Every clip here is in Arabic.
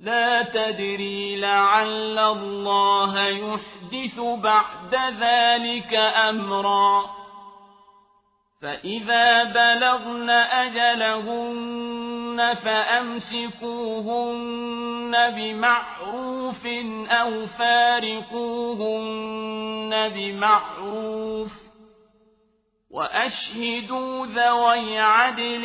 لا تدري لعل الله يحدث بعد ذلك أمرا. فإذا بلغن أجلهن فأمسكوهن بمعروف أو فارقوهن بمعروف. وأشهدوا ذوي عدل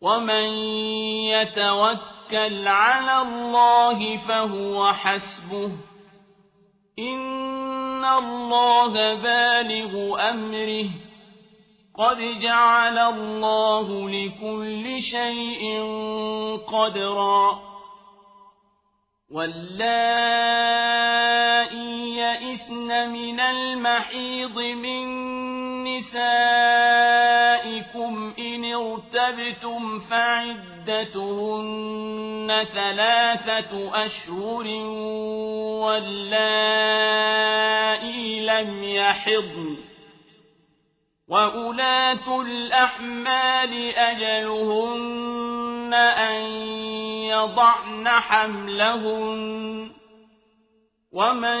ومن يتوكل على الله فهو حسبه إن الله بالغ أمره قد جعل الله لكل شيء قدرا واللائي يئسن من المحيض من نسائكم ارتبتم فعدتهن ثلاثة أشهر واللائي لم يحضن وأولاة الأحمال أجلهن أن يضعن حملهن ومن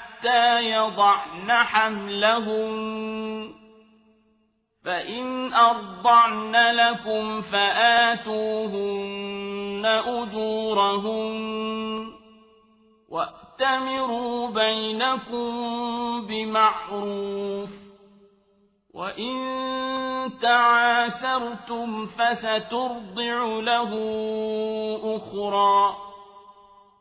يضعن حملهن فإن أرضعن لكم فآتوهن أجورهن. وأتمروا بينكم بمعروف. وإن تعاسرتم فسترضع له أخرى.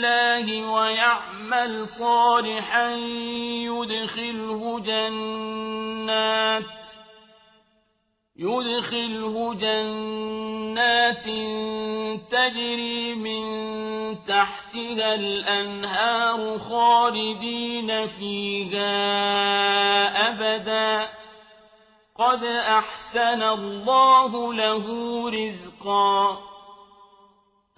بالله ويعمل صالحا يدخله جنات يدخله جنات تجري من تحتها الأنهار خالدين فيها أبدا. قد أحسن الله له رزقا.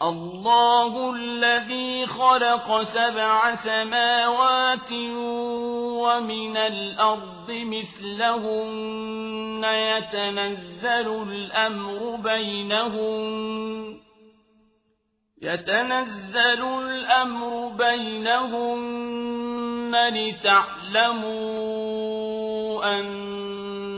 الله الذي خلق سبع سماوات ومن الأرض مثلهن يتنزل الأمر بينهن يتنزل الأمر بينهن لتعلموا أن